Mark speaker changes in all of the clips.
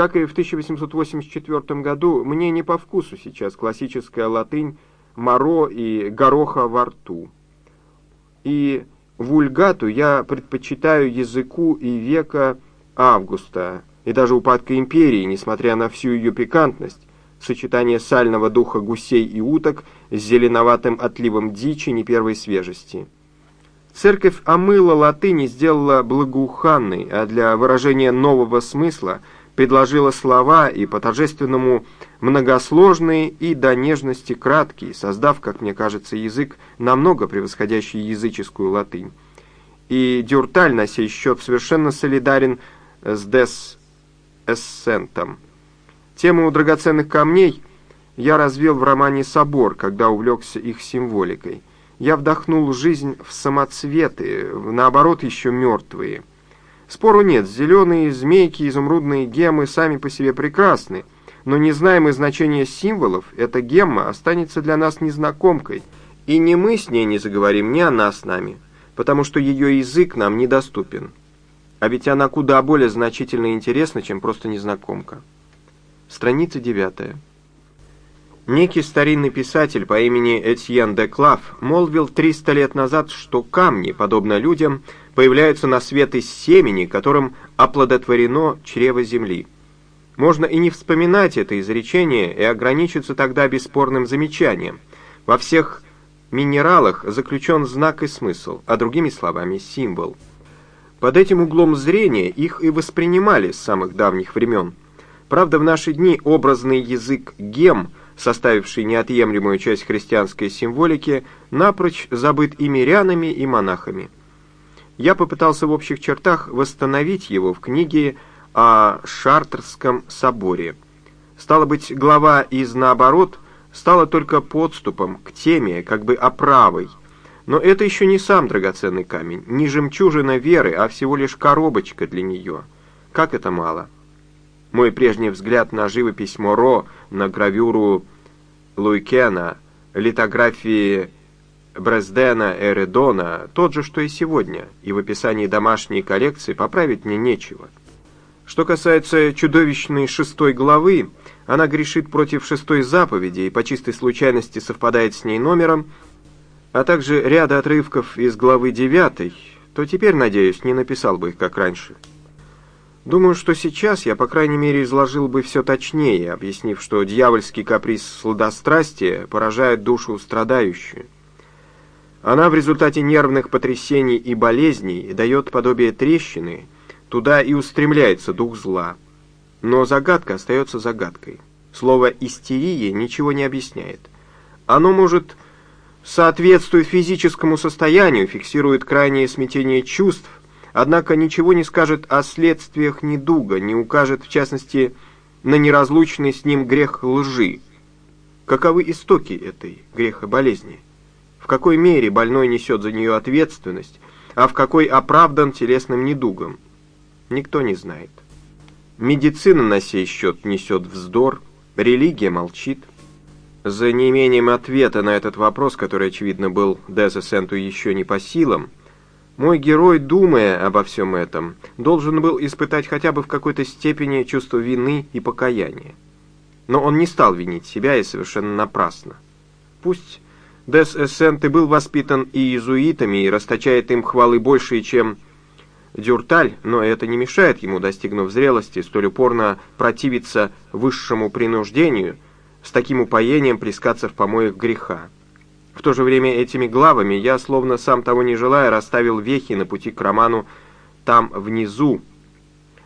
Speaker 1: Как и в 1884 году, мне не по вкусу сейчас классическая латынь «моро» и «гороха во рту». И вульгату я предпочитаю языку и века Августа, и даже упадка империи, несмотря на всю ее пикантность, сочетание сального духа гусей и уток с зеленоватым отливом дичи не первой свежести. Церковь омыла латынь и сделала благоуханной, а для выражения нового смысла предложила слова и по-торжественному многосложные и до нежности краткие, создав, как мне кажется, язык, намного превосходящий языческую латынь. И Дюрталь на сей счет совершенно солидарен с Дес Эссентом. Тему драгоценных камней я развил в романе «Собор», когда увлекся их символикой. Я вдохнул жизнь в самоцветы, наоборот, еще мертвые. Спору нет, зеленые змейки, изумрудные геммы сами по себе прекрасны, но не зная мы значения символов, эта гемма останется для нас незнакомкой, и ни мы с ней не заговорим, ни она с нами, потому что ее язык нам недоступен. А ведь она куда более значительна и интересна, чем просто незнакомка. Страница девятая. Некий старинный писатель по имени Этьен де Клав молвил 300 лет назад, что камни, подобно людям, появляются на свет из семени, которым оплодотворено чрево земли. Можно и не вспоминать это изречение и ограничиться тогда бесспорным замечанием. Во всех минералах заключен знак и смысл, а другими словами символ – под этим углом зрения их и воспринимали с самых давних времен. Правда, в наши дни образный язык гем, составивший неотъемлемую часть христианской символики, напрочь забыт и мирянами, и монахами. Я попытался в общих чертах восстановить его в книге о Шартерском соборе. Стало быть, глава из «наоборот» стала только подступом к теме, как бы оправой, но это еще не сам драгоценный камень, не жемчужина веры, а всего лишь коробочка для нее. Как это мало? Мой прежний взгляд на живопись Моро, на гравюру Луйкена, литографии Брездена Эредона тот же, что и сегодня, и в описании домашней коллекции поправить мне нечего. Что касается чудовищной шестой главы, она грешит против шестой заповеди и по чистой случайности совпадает с ней номером – а также ряда отрывков из главы 9, то теперь, надеюсь, не написал бы их, как раньше. Думаю, что сейчас я, по крайней мере, изложил бы все точнее, объяснив, что дьявольский каприз сладострастия поражает душу страдающую. Она в результате нервных потрясений и болезней дает подобие трещины, туда и устремляется дух зла. Но загадка остается загадкой. Слово «истерия» ничего не объясняет. Оно может соответствует физическому состоянию, фиксирует крайнее смятение чувств, однако ничего не скажет о следствиях недуга, не укажет, в частности, на неразлучный с ним грех лжи. Каковы истоки этой греха болезни? В какой мере больной несет за нее ответственность, а в какой оправдан телесным недугом? Никто не знает. Медицина на сей счет несет вздор, религия молчит. За неимением ответа на этот вопрос, который, очевидно, был Дезесенту еще не по силам, мой герой, думая обо всем этом, должен был испытать хотя бы в какой-то степени чувство вины и покаяния. Но он не стал винить себя и совершенно напрасно. Пусть Дес Эссент и был воспитан и иезуитами, и расточает им хвалы большие, чем Дюрталь, но это не мешает ему, достигнув зрелости, столь упорно противиться высшему принуждению – с таким упоением плескаться в помоях греха. В то же время этими главами я, словно сам того не желая, расставил вехи на пути к роману «Там внизу».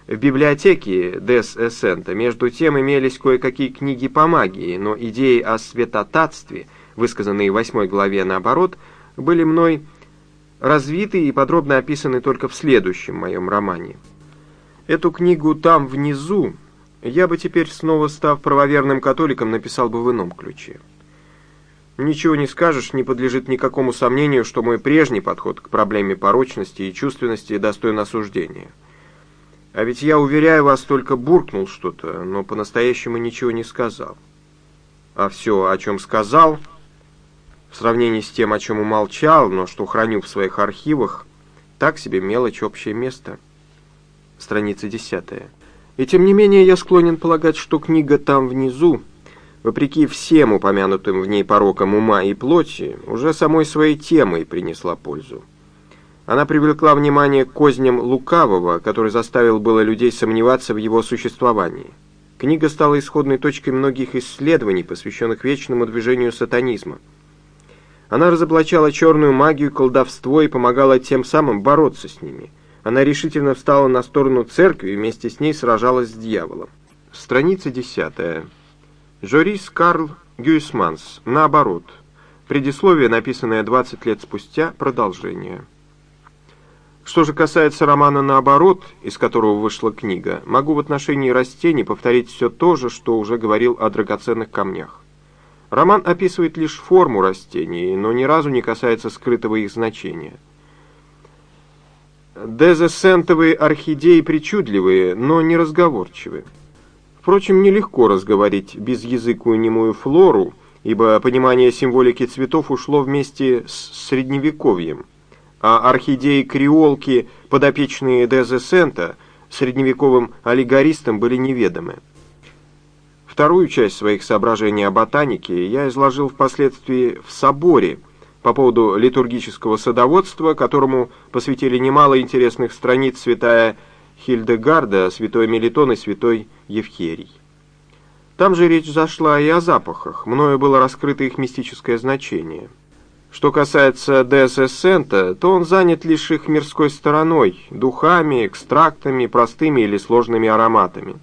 Speaker 1: В библиотеке Дес Эссента между тем имелись кое-какие книги по магии, но идеи о светотатстве, высказанные в восьмой главе наоборот, были мной развиты и подробно описаны только в следующем моем романе. Эту книгу «Там внизу» я бы теперь, снова став правоверным католиком, написал бы в ином ключе. Ничего не скажешь, не подлежит никакому сомнению, что мой прежний подход к проблеме порочности и чувственности достоин осуждения. А ведь я, уверяю вас, только буркнул что-то, но по-настоящему ничего не сказал. А все, о чем сказал, в сравнении с тем, о чем умолчал, но что храню в своих архивах, так себе мелочь общее место. Страница десятая. И тем не менее я склонен полагать, что книга «Там внизу», вопреки всем упомянутым в ней порокам ума и плоти, уже самой своей темой принесла пользу. Она привлекла внимание к козням лукавого, который заставил было людей сомневаться в его существовании. Книга стала исходной точкой многих исследований, посвященных вечному движению сатанизма. Она разоблачала черную магию, колдовство и помогала тем самым бороться с ними. Она решительно встала на сторону церкви и вместе с ней сражалась с дьяволом. Страница 10. Жорис Карл Гюйсманс. Наоборот. Предисловие, написанное 20 лет спустя, продолжение. Что же касается романа «Наоборот», из которого вышла книга, могу в отношении растений повторить все то же, что уже говорил о драгоценных камнях. Роман описывает лишь форму растений, но ни разу не касается скрытого их значения. Дезесентовые орхидеи причудливые, но не разговорчивые. Впрочем, нелегко разговорить безязыкую немую флору, ибо понимание символики цветов ушло вместе с средневековьем, а орхидеи-креолки, подопечные Дезесента, средневековым аллегористам были неведомы. Вторую часть своих соображений о ботанике я изложил впоследствии в соборе по поводу литургического садоводства, которому посвятили немало интересных страниц святая Хильдегарда, святой Мелитон и святой Евхерий. Там же речь зашла и о запахах, мною было раскрыто их мистическое значение. Что касается ДССента, то он занят лишь их мирской стороной, духами, экстрактами, простыми или сложными ароматами.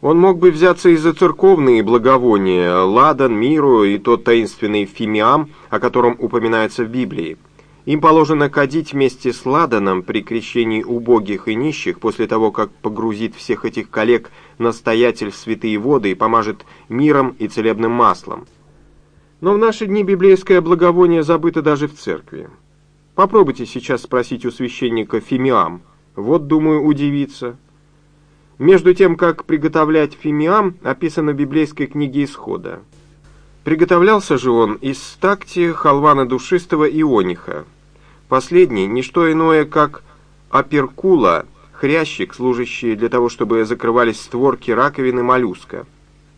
Speaker 1: Он мог бы взяться и за церковные благовония, ладан, миру и тот таинственный фимиам, о котором упоминается в Библии. Им положено кадить вместе с ладаном при крещении убогих и нищих после того, как погрузит всех этих коллег настоятель в святые воды и помажет миром и целебным маслом. Но в наши дни библейское благовоние забыто даже в церкви. Попробуйте сейчас спросить у священника фимиам. Вот, думаю, удивится. Между тем, как приготовлять фимиам, описано в библейской книге Исхода. Приготовлялся же он из стакти, халвана душистого и ониха. Последний – не что иное, как аперкула, хрящик, служащий для того, чтобы закрывались створки раковины моллюска.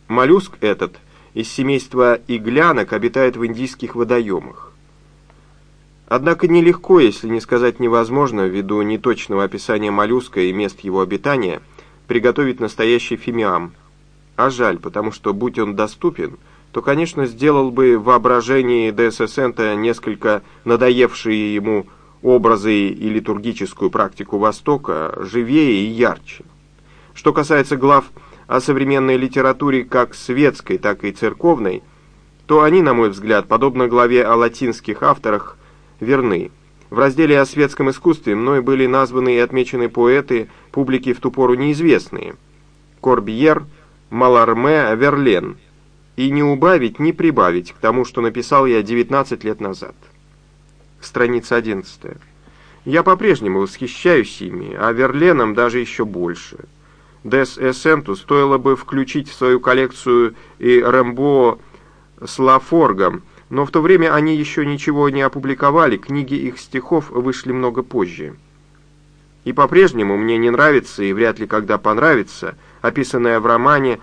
Speaker 1: Моллюск этот из семейства иглянок обитает в индийских водоемах. Однако нелегко, если не сказать невозможно, ввиду неточного описания моллюска и мест его обитания, приготовить настоящий фимиам. А жаль, потому что, будь он доступен – то, конечно, сделал бы в воображении ДССНта несколько надоевшие ему образы и литургическую практику Востока живее и ярче. Что касается глав о современной литературе как светской, так и церковной, то они, на мой взгляд, подобно главе о латинских авторах, верны. В разделе о светском искусстве мной были названы и отмечены поэты, публике в ту пору неизвестные. Корбьер, Маларме, Верлен – и не убавить, не прибавить к тому, что написал я 19 лет назад. Страница 11. Я по-прежнему восхищаюсь ими, а Верленом даже еще больше. Дес Эссенту стоило бы включить в свою коллекцию и Рэмбо с Лафоргом, но в то время они еще ничего не опубликовали, книги их стихов вышли много позже. И по-прежнему мне не нравится и вряд ли когда понравится описанное в романе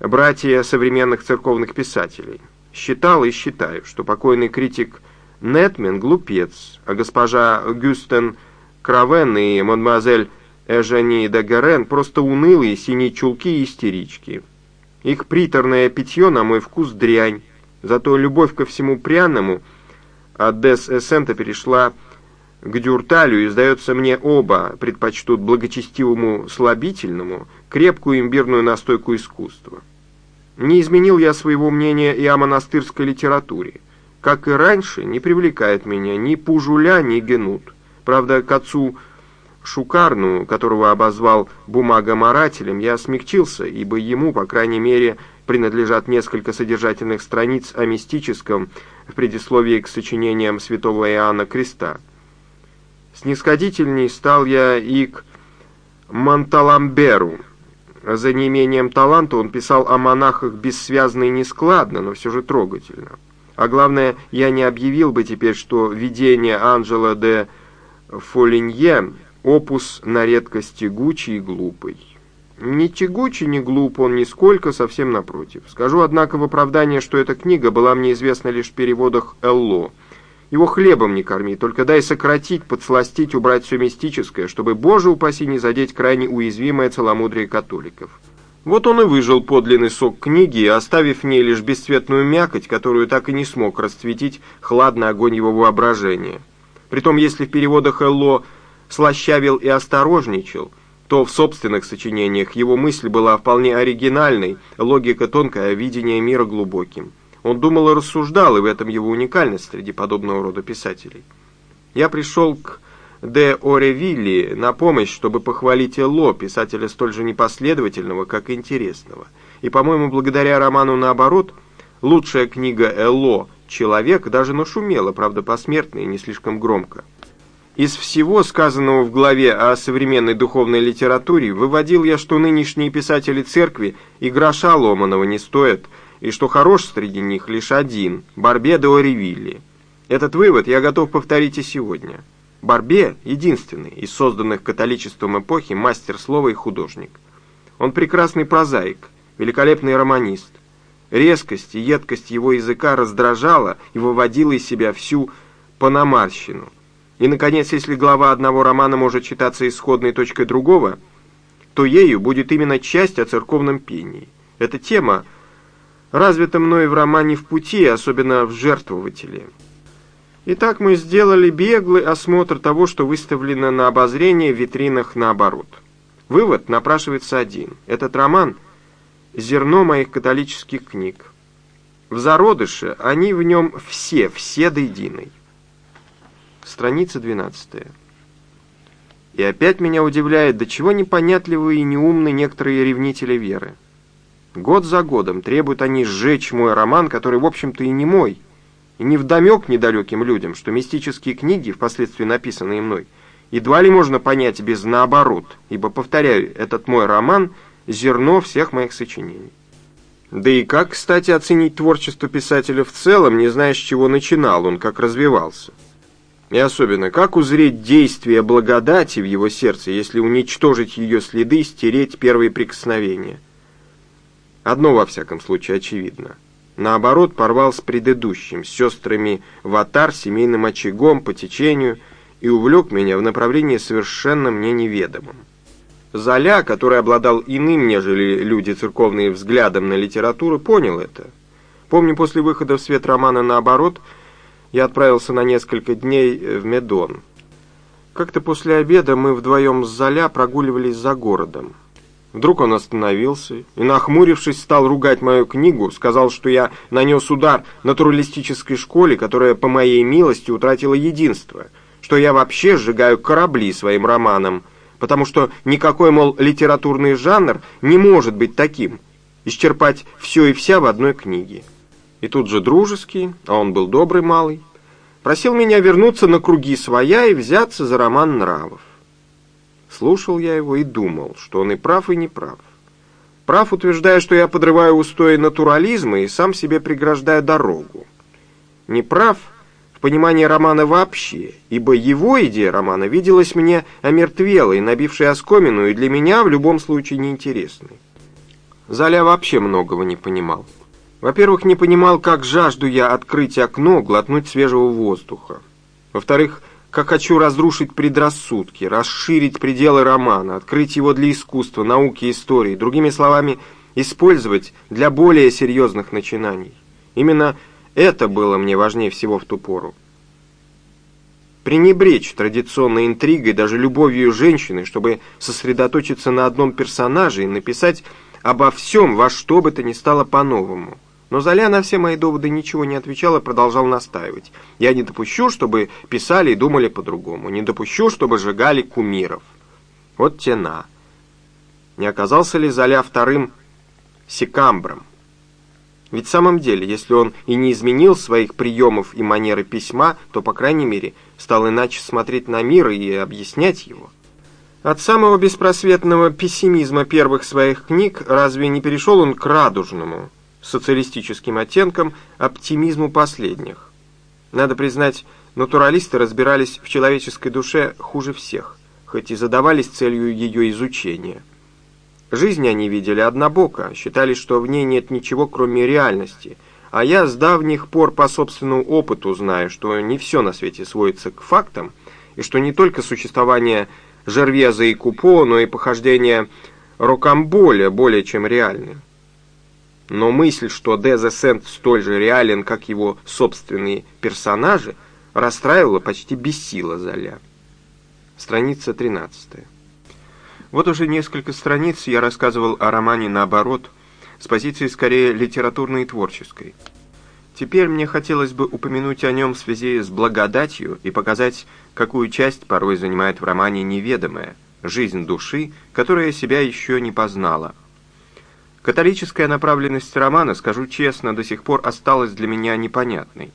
Speaker 1: братья современных церковных писателей. Считал и считаю, что покойный критик Нетмен глупец, а госпожа Гюстен Кравен и мадемуазель Эжени де Гарен просто унылые синие чулки и истерички. Их приторное питье, на мой вкус, дрянь, зато любовь ко всему пряному от Дес Эссента перешла к Дюрталю, и, сдается мне, оба предпочтут благочестивому слабительному крепкую имбирную настойку искусства. Не изменил я своего мнения и о монастырской литературе. Как и раньше, не привлекает меня ни Пужуля, ни Генут. Правда, к отцу Шукарну, которого обозвал бумагоморателем, я смягчился, ибо ему, по крайней мере, принадлежат несколько содержательных страниц о мистическом в предисловии к сочинениям святого Иоанна Креста. Снисходительней стал я и к Монталамберу, за неимением таланта он писал о монахах бессвязно и нескладно, но все же трогательно. А главное, я не объявил бы теперь, что видение Анжела де Фолинье – опус на редкость тягучий и глупый. Не тягучий, не глуп он нисколько, совсем напротив. Скажу, однако, в оправдание, что эта книга была мне известна лишь в переводах Элло. Его хлебом не корми, только дай сократить, подсластить, убрать все мистическое, чтобы, Боже упаси, не задеть крайне уязвимое целомудрие католиков. Вот он и выжил подлинный сок книги, оставив в ней лишь бесцветную мякоть, которую так и не смог расцветить хладный огонь его воображения. Притом, если в переводах Элло слащавил и осторожничал – то в собственных сочинениях его мысль была вполне оригинальной, логика тонкая, а видение мира глубоким. Он думал и рассуждал, и в этом его уникальность среди подобного рода писателей. Я пришел к де Оревилли на помощь, чтобы похвалить Элло, писателя столь же непоследовательного, как интересного. И, по-моему, благодаря роману «Наоборот», лучшая книга Элло «Человек» даже нашумела, правда, посмертно и не слишком громко. Из всего сказанного в главе о современной духовной литературе выводил я, что нынешние писатели церкви и гроша ломаного не стоят, и что хорош среди них лишь один – Барбе де Оревилли. Этот вывод я готов повторить и сегодня. Барбе – единственный из созданных католичеством эпохи мастер слова и художник. Он прекрасный прозаик, великолепный романист. Резкость и едкость его языка раздражала и выводила из себя всю паномарщину. И, наконец, если глава одного романа может считаться исходной точкой другого, то ею будет именно часть о церковном пении. Эта тема развита мной в романе «В пути», особенно в «Жертвователе». Итак, мы сделали беглый осмотр того, что выставлено на обозрение в витринах наоборот. Вывод напрашивается один. Этот роман – зерно моих католических книг. В зародыше они в нем все, все до единой. Страница 12. И опять меня удивляет, до чего непонятливы и неумны некоторые ревнители веры. Год за годом требуют они сжечь мой роман, который, в общем-то, и не мой, и не вдомек недалеким людям, что мистические книги, впоследствии написанные мной, едва ли можно понять без наоборот, ибо, повторяю, этот мой роман — зерно всех моих сочинений. Да и как, кстати, оценить творчество писателя в целом, не зная, с чего начинал он, как развивался? И особенно, как узреть действие благодати в его сердце, если уничтожить ее следы, стереть первые прикосновения? Одно, во всяком случае, очевидно. Наоборот, порвал с предыдущим, с сестрами Ватар, семейным очагом, по течению, и увлек меня в направлении совершенно мне неведомым. Золя, который обладал иным, нежели люди церковные, взглядом на литературу, понял это. Помню, после выхода в свет романа «Наоборот», я отправился на несколько дней в Медон. Как-то после обеда мы вдвоем с Золя прогуливались за городом. Вдруг он остановился и, нахмурившись, стал ругать мою книгу, сказал, что я нанес удар натуралистической школе, которая, по моей милости, утратила единство, что я вообще сжигаю корабли своим романом, потому что никакой, мол, литературный жанр не может быть таким, исчерпать все и вся в одной книге. И тут же дружеский, а он был добрый малый, просил меня вернуться на круги своя и взяться за роман нравов. Слушал я его и думал, что он и прав, и не прав. Прав, утверждая, что я подрываю устои натурализма и сам себе преграждаю дорогу. Не прав в понимании романа вообще, ибо его идея романа виделась мне омертвелой, набившей оскомину и для меня в любом случае неинтересной. Заля вообще многого не понимал. Во-первых, не понимал, как жажду я открыть окно, глотнуть свежего воздуха. Во-вторых, как хочу разрушить предрассудки, расширить пределы романа, открыть его для искусства, науки, истории, другими словами, использовать для более серьезных начинаний. Именно это было мне важнее всего в ту пору. Пренебречь традиционной интригой, даже любовью женщины, чтобы сосредоточиться на одном персонаже и написать обо всем, во что бы то ни стало по-новому. Но Золя на все мои доводы ничего не отвечал и продолжал настаивать. Я не допущу, чтобы писали и думали по-другому. Не допущу, чтобы сжигали кумиров. Вот тена. Не оказался ли Золя вторым секамбром? Ведь в самом деле, если он и не изменил своих приемов и манеры письма, то, по крайней мере, стал иначе смотреть на мир и объяснять его. От самого беспросветного пессимизма первых своих книг разве не перешел он к радужному, социалистическим оттенком оптимизму последних. Надо признать, натуралисты разбирались в человеческой душе хуже всех, хоть и задавались целью ее изучения. Жизнь они видели однобоко, считали, что в ней нет ничего, кроме реальности. А я с давних пор по собственному опыту знаю, что не все на свете сводится к фактам, и что не только существование Жервеза и Купо, но и похождение Рокамболя более чем реальны. Но мысль, что Дезесент столь же реален, как его собственные персонажи, расстраивала почти бессила Золя. Страница 13. Вот уже несколько страниц я рассказывал о романе наоборот, с позиции скорее литературной и творческой. Теперь мне хотелось бы упомянуть о нем в связи с благодатью и показать, какую часть порой занимает в романе неведомая, жизнь души, которая себя еще не познала. Католическая направленность романа, скажу честно, до сих пор осталась для меня непонятной.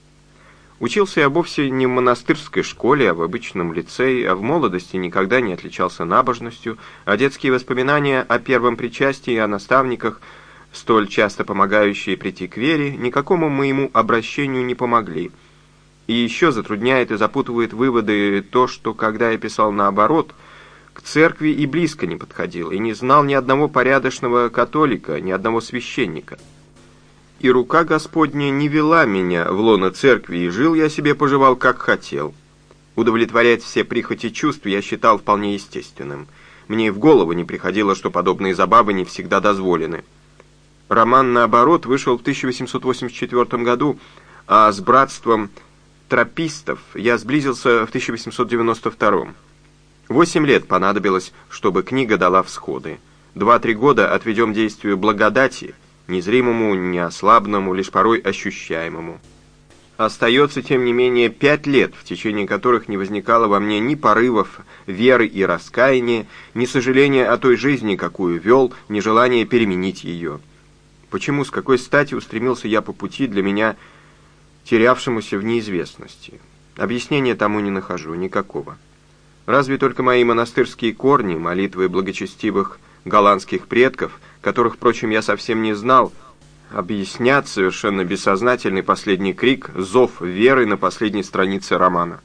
Speaker 1: Учился я вовсе не в монастырской школе, а в обычном лицее, а в молодости никогда не отличался набожностью, а детские воспоминания о первом причастии о наставниках, столь часто помогающие прийти к вере, никакому моему обращению не помогли. И еще затрудняет и запутывает выводы то, что, когда я писал наоборот, к церкви и близко не подходил, и не знал ни одного порядочного католика, ни одного священника и рука Господня не вела меня в лоно церкви, и жил я себе поживал, как хотел. Удовлетворять все прихоти чувств я считал вполне естественным. Мне и в голову не приходило, что подобные забавы не всегда дозволены. Роман, наоборот, вышел в 1884 году, а с братством тропистов я сблизился в 1892. Восемь лет понадобилось, чтобы книга дала всходы. Два-три года отведем действию благодати – незримому, неослабному, лишь порой ощущаемому. Остается, тем не менее, пять лет, в течение которых не возникало во мне ни порывов веры и раскаяния, ни сожаления о той жизни, какую вел, ни желания переменить ее. Почему, с какой стати устремился я по пути для меня, терявшемуся в неизвестности? Объяснения тому не нахожу, никакого. Разве только мои монастырские корни, молитвы благочестивых голландских предков – которых, впрочем, я совсем не знал, объяснят совершенно бессознательный последний крик, зов веры на последней странице романа.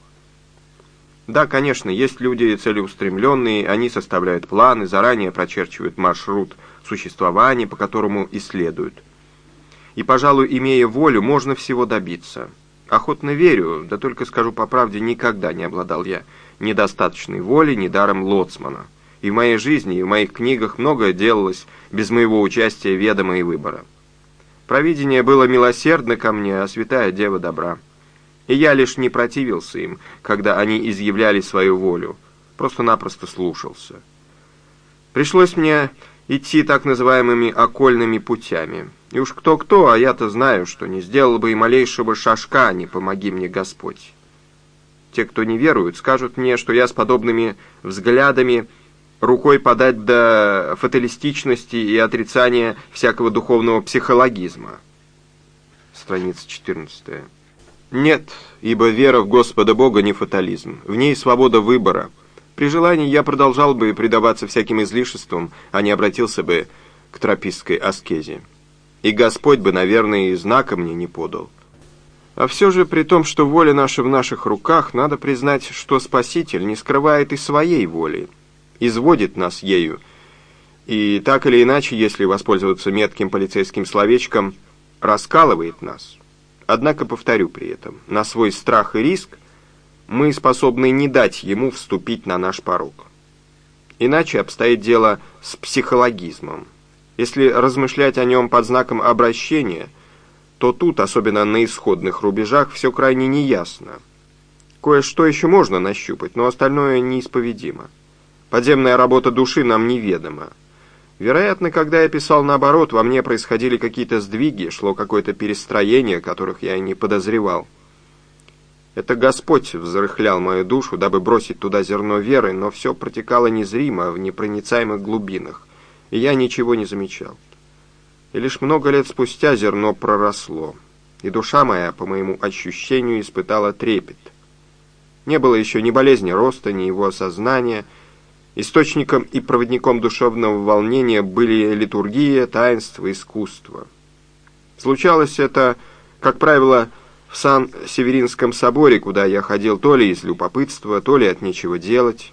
Speaker 1: Да, конечно, есть люди целеустремленные, они составляют планы, заранее прочерчивают маршрут существования, по которому исследуют. И, пожалуй, имея волю, можно всего добиться. Охотно верю, да только скажу по правде, никогда не обладал я недостаточной волей, ни даром лоцмана. И в моей жизни, и в моих книгах многое делалось без моего участия, ведома и выбора. Провидение было милосердно ко мне, а святая дева добра. И я лишь не противился им, когда они изъявляли свою волю, просто-напросто слушался. Пришлось мне идти так называемыми окольными путями. И уж кто-кто, а я-то знаю, что не сделал бы и малейшего шажка, не помоги мне Господь. Те, кто не веруют, скажут мне, что я с подобными взглядами рукой подать до фаталистичности и отрицания всякого духовного психологизма. Страница 14. Нет, ибо вера в Господа Бога не фатализм, в ней свобода выбора. При желании я продолжал бы предаваться всяким излишествам, а не обратился бы к тропистской аскезе. И Господь бы, наверное, и знака мне не подал. А все же, при том, что воля наша в наших руках, надо признать, что Спаситель не скрывает и своей воли, изводит нас ею. И так или иначе, если воспользоваться метким полицейским словечком, раскалывает нас. Однако, повторю при этом, на свой страх и риск мы способны не дать ему вступить на наш порог. Иначе обстоит дело с психологизмом. Если размышлять о нем под знаком обращения, то тут, особенно на исходных рубежах, все крайне неясно. Кое-что еще можно нащупать, но остальное неисповедимо. Подземная работа души нам неведома. Вероятно, когда я писал наоборот, во мне происходили какие-то сдвиги, шло какое-то перестроение, которых я и не подозревал. Это Господь взрыхлял мою душу, дабы бросить туда зерно веры, но все протекало незримо, в непроницаемых глубинах, и я ничего не замечал. И лишь много лет спустя зерно проросло, и душа моя, по моему ощущению, испытала трепет. Не было еще ни болезни роста, ни его осознания — Источником и проводником душевного волнения были литургия, таинство, искусство. Случалось это, как правило, в Сан-Северинском соборе, куда я ходил то ли из любопытства, то ли от нечего делать.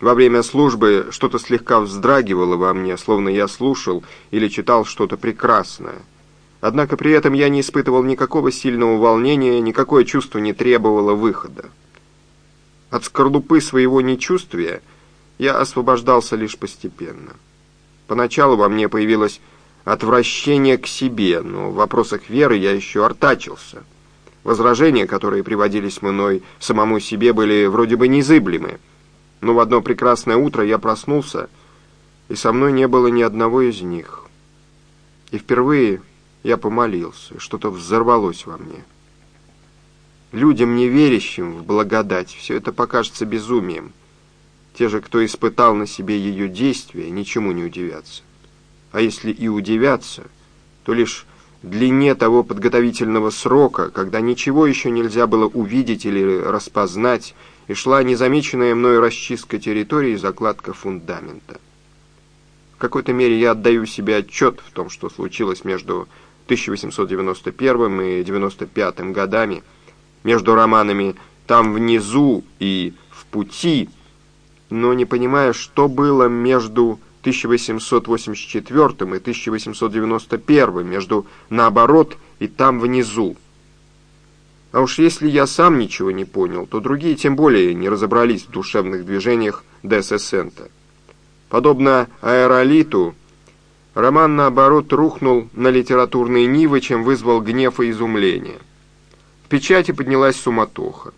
Speaker 1: Во время службы что-то слегка вздрагивало во мне, словно я слушал или читал что-то прекрасное. Однако при этом я не испытывал никакого сильного волнения, никакое чувство не требовало выхода. От скорлупы своего нечувствия я освобождался лишь постепенно. Поначалу во мне появилось отвращение к себе, но в вопросах веры я еще артачился. Возражения, которые приводились мной самому себе, были вроде бы незыблемы. Но в одно прекрасное утро я проснулся, и со мной не было ни одного из них. И впервые я помолился, что-то взорвалось во мне. Людям, не верящим в благодать, все это покажется безумием. Те же, кто испытал на себе ее действие, ничему не удивятся. А если и удивятся, то лишь длине того подготовительного срока, когда ничего еще нельзя было увидеть или распознать, и шла незамеченная мной расчистка территории и закладка фундамента. В какой-то мере я отдаю себе отчет в том, что случилось между 1891 и 95 годами, между романами «Там внизу» и «В пути», но не понимая, что было между 1884 и 1891, между «Наоборот» и «Там внизу». А уж если я сам ничего не понял, то другие тем более не разобрались в душевных движениях Десесента. Подобно аэролиту, роман, наоборот, рухнул на литературные нивы, чем вызвал гнев и изумление. В печати поднялась суматоха.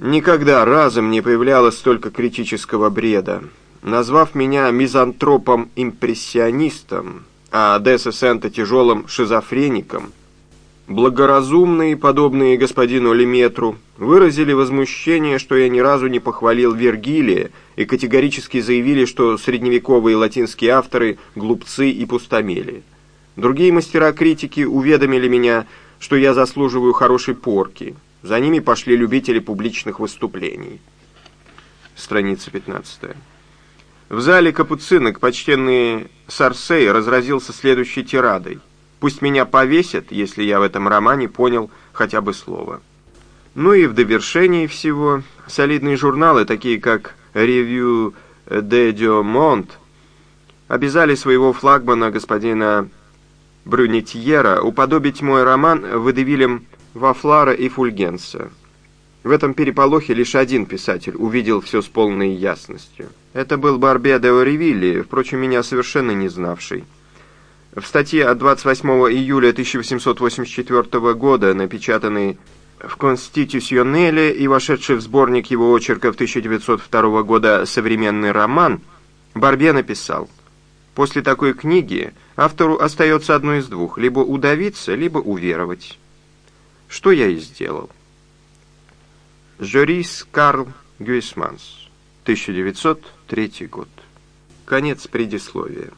Speaker 1: Никогда разом не появлялось столько критического бреда. Назвав меня мизантропом-импрессионистом, а Десесента тяжелым шизофреником, Благоразумные, подобные господину Леметру, выразили возмущение, что я ни разу не похвалил Вергилия, и категорически заявили, что средневековые латинские авторы – глупцы и пустомели. Другие мастера критики уведомили меня, что я заслуживаю хорошей порки. За ними пошли любители публичных выступлений. Страница 15. В зале капуцинок почтенный Сарсей разразился следующей тирадой. Пусть меня повесят, если я в этом романе понял хотя бы слово. Ну и в довершении всего солидные журналы, такие как «Revue de Diamond», обязали своего флагмана господина Брюнетьера уподобить мой роман выдавилем Вафлара и Фульгенса. В этом переполохе лишь один писатель увидел все с полной ясностью. Это был Барбе де Оревилли, впрочем, меня совершенно не знавший. В статье от 28 июля 1884 года, напечатанной в «Конститюционеле» и вошедшей в сборник его очерков 1902 года «Современный роман», Барбе написал «После такой книги автору остается одно из двух – либо удавиться, либо уверовать». Что я и сделал. Жорис Карл Гюйсманс, 1903 год. Конец предисловия.